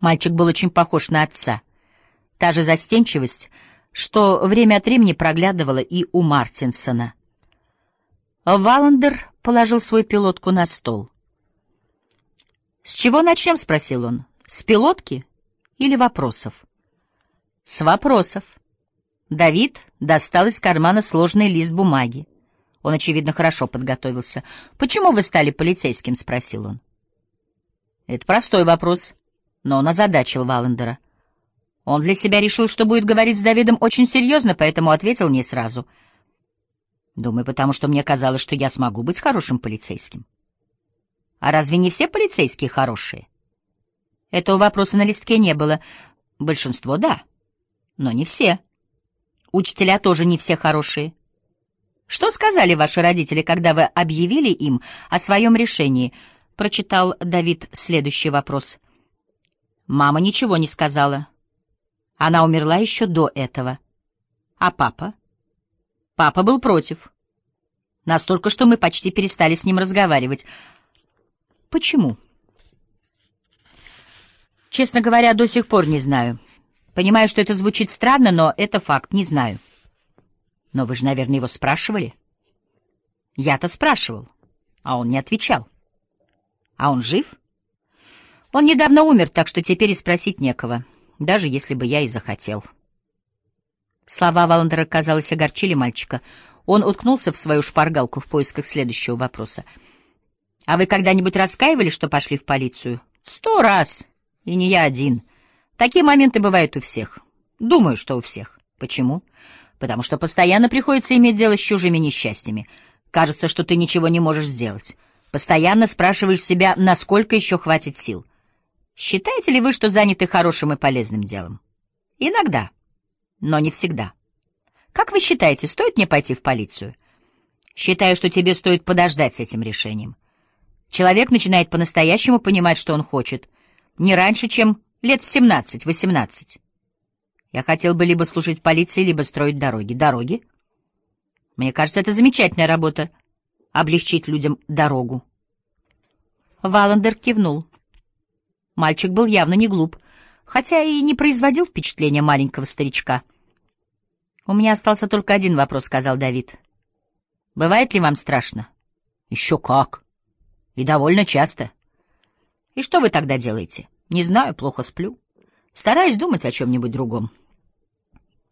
Мальчик был очень похож на отца. Та же застенчивость, что время от времени проглядывала и у Мартинсона. Валандер положил свою пилотку на стол. «С чего начнем?» — спросил он. «С пилотки или вопросов?» «С вопросов». Давид достал из кармана сложный лист бумаги. Он, очевидно, хорошо подготовился. «Почему вы стали полицейским?» — спросил он. Это простой вопрос, но он озадачил Валандера. Он для себя решил, что будет говорить с Давидом очень серьезно, поэтому ответил не сразу. Думаю, потому что мне казалось, что я смогу быть хорошим полицейским. А разве не все полицейские хорошие? Этого вопроса на листке не было. Большинство — да, но не все. Учителя тоже не все хорошие. Что сказали ваши родители, когда вы объявили им о своем решении? Прочитал Давид следующий вопрос. Мама ничего не сказала. Она умерла еще до этого. А папа? Папа был против. Настолько, что мы почти перестали с ним разговаривать. Почему? Честно говоря, до сих пор не знаю. Понимаю, что это звучит странно, но это факт, не знаю. Но вы же, наверное, его спрашивали? Я-то спрашивал, а он не отвечал. А он жив? Он недавно умер, так что теперь и спросить некого, даже если бы я и захотел. Слова Валандера, казалось, огорчили мальчика. Он уткнулся в свою шпаргалку в поисках следующего вопроса. «А вы когда-нибудь раскаивали, что пошли в полицию?» «Сто раз. И не я один. Такие моменты бывают у всех. Думаю, что у всех. Почему? Потому что постоянно приходится иметь дело с чужими несчастьями. Кажется, что ты ничего не можешь сделать. Постоянно спрашиваешь себя, насколько еще хватит сил. Считаете ли вы, что заняты хорошим и полезным делом? Иногда, но не всегда. Как вы считаете, стоит мне пойти в полицию? Считаю, что тебе стоит подождать с этим решением. Человек начинает по-настоящему понимать, что он хочет, не раньше, чем лет в 17-18. Я хотел бы либо служить в полиции, либо строить дороги. Дороги? Мне кажется, это замечательная работа — облегчить людям дорогу. Валандер кивнул. Мальчик был явно не глуп, хотя и не производил впечатления маленького старичка. «У меня остался только один вопрос», — сказал Давид. «Бывает ли вам страшно?» «Еще как. И довольно часто». «И что вы тогда делаете?» Не знаю, плохо сплю. Стараюсь думать о чем-нибудь другом.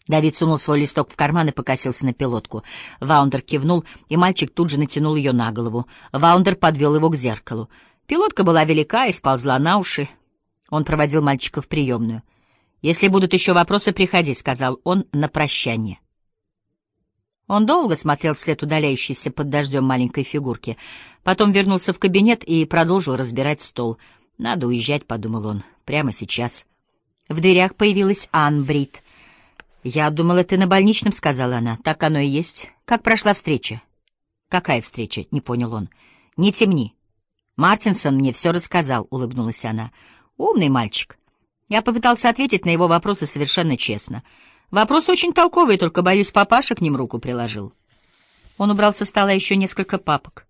Давид сунул свой листок в карман и покосился на пилотку. Ваундер кивнул, и мальчик тут же натянул ее на голову. Ваундер подвел его к зеркалу. Пилотка была велика и сползла на уши. Он проводил мальчика в приемную. «Если будут еще вопросы, приходи», — сказал он на прощание. Он долго смотрел вслед удаляющейся под дождем маленькой фигурки, потом вернулся в кабинет и продолжил разбирать стол — «Надо уезжать», — подумал он, — «прямо сейчас». В дверях появилась Ан Брит. «Я думала, ты на больничном», — сказала она. «Так оно и есть. Как прошла встреча?» «Какая встреча?» — не понял он. «Не темни. Мартинсон мне все рассказал», — улыбнулась она. «Умный мальчик». Я попытался ответить на его вопросы совершенно честно. Вопрос очень толковый, только, боюсь, папаша к ним руку приложил. Он убрал со стола еще несколько папок.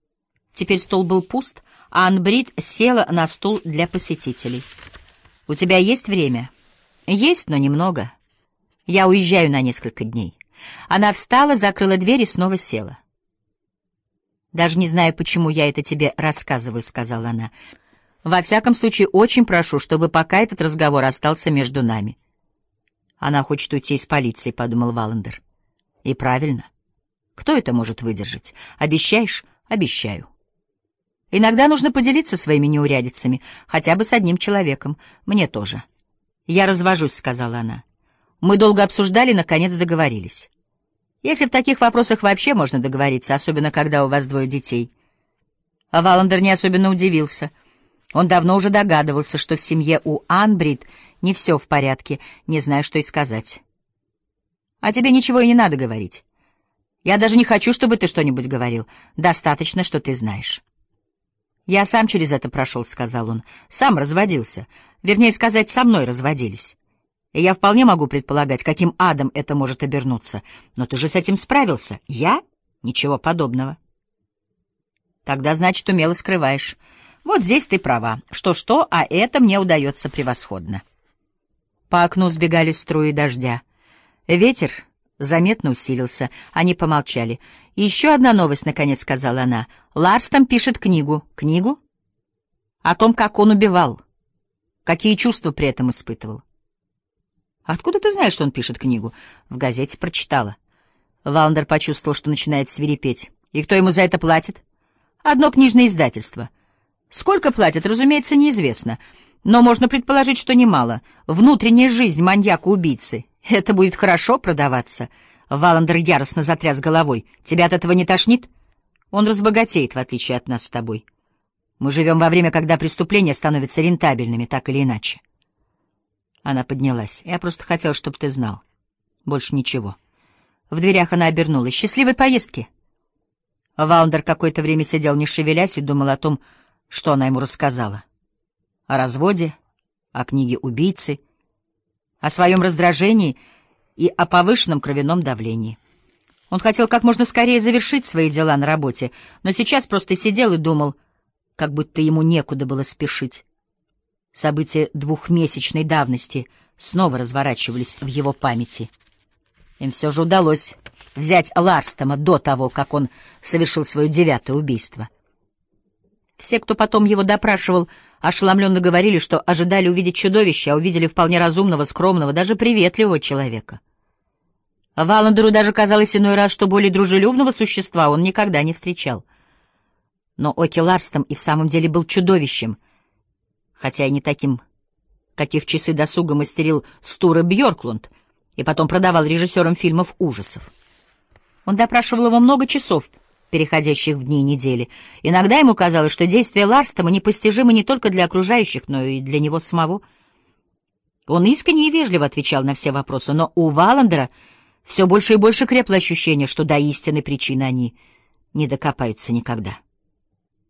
Теперь стол был пуст, а Анбрид села на стул для посетителей. «У тебя есть время?» «Есть, но немного. Я уезжаю на несколько дней». Она встала, закрыла дверь и снова села. «Даже не знаю, почему я это тебе рассказываю», — сказала она. «Во всяком случае, очень прошу, чтобы пока этот разговор остался между нами». «Она хочет уйти из полиции», — подумал Валандер. «И правильно. Кто это может выдержать? Обещаешь?» «Обещаю». Иногда нужно поделиться своими неурядицами, хотя бы с одним человеком. Мне тоже. «Я развожусь», — сказала она. Мы долго обсуждали, наконец договорились. Если в таких вопросах вообще можно договориться, особенно когда у вас двое детей. А Валандер не особенно удивился. Он давно уже догадывался, что в семье у Анбрид не все в порядке, не зная, что и сказать. «А тебе ничего и не надо говорить. Я даже не хочу, чтобы ты что-нибудь говорил. Достаточно, что ты знаешь». «Я сам через это прошел», — сказал он. «Сам разводился. Вернее сказать, со мной разводились. И я вполне могу предполагать, каким адом это может обернуться. Но ты же с этим справился. Я? Ничего подобного». «Тогда, значит, умело скрываешь. Вот здесь ты права. Что-что, а это мне удается превосходно. По окну сбегали струи дождя. Ветер заметно усилился. Они помолчали. «Еще одна новость», — наконец сказала она. «Ларс там пишет книгу». «Книгу?» «О том, как он убивал. Какие чувства при этом испытывал». «Откуда ты знаешь, что он пишет книгу?» «В газете прочитала». Валандер почувствовал, что начинает свирепеть. «И кто ему за это платит?» «Одно книжное издательство». Сколько платят, разумеется, неизвестно, но можно предположить, что немало. Внутренняя жизнь маньяка-убийцы. Это будет хорошо продаваться. Валандер яростно затряс головой. Тебя от этого не тошнит? Он разбогатеет, в отличие от нас с тобой. Мы живем во время, когда преступления становятся рентабельными, так или иначе. Она поднялась. Я просто хотел, чтобы ты знал. Больше ничего. В дверях она обернулась. Счастливой поездки. Валандер какое-то время сидел, не шевелясь, и думал о том, что она ему рассказала? О разводе, о книге убийцы, о своем раздражении и о повышенном кровяном давлении. Он хотел как можно скорее завершить свои дела на работе, но сейчас просто сидел и думал, как будто ему некуда было спешить. События двухмесячной давности снова разворачивались в его памяти. Им все же удалось взять Ларстома до того, как он совершил свое девятое убийство. Все, кто потом его допрашивал, ошеломленно говорили, что ожидали увидеть чудовище, а увидели вполне разумного, скромного, даже приветливого человека. Валандеру даже казалось иной раз, что более дружелюбного существа он никогда не встречал. Но Оки Ларстом и в самом деле был чудовищем, хотя и не таким, каких часы досуга мастерил Стура Бьорклунд и потом продавал режиссерам фильмов ужасов. Он допрашивал его много часов — переходящих в дни и недели. Иногда ему казалось, что действия Ларстома непостижимы не только для окружающих, но и для него самого. Он искренне и вежливо отвечал на все вопросы, но у Валандера все больше и больше крепло ощущение, что до истинной причины они не докопаются никогда.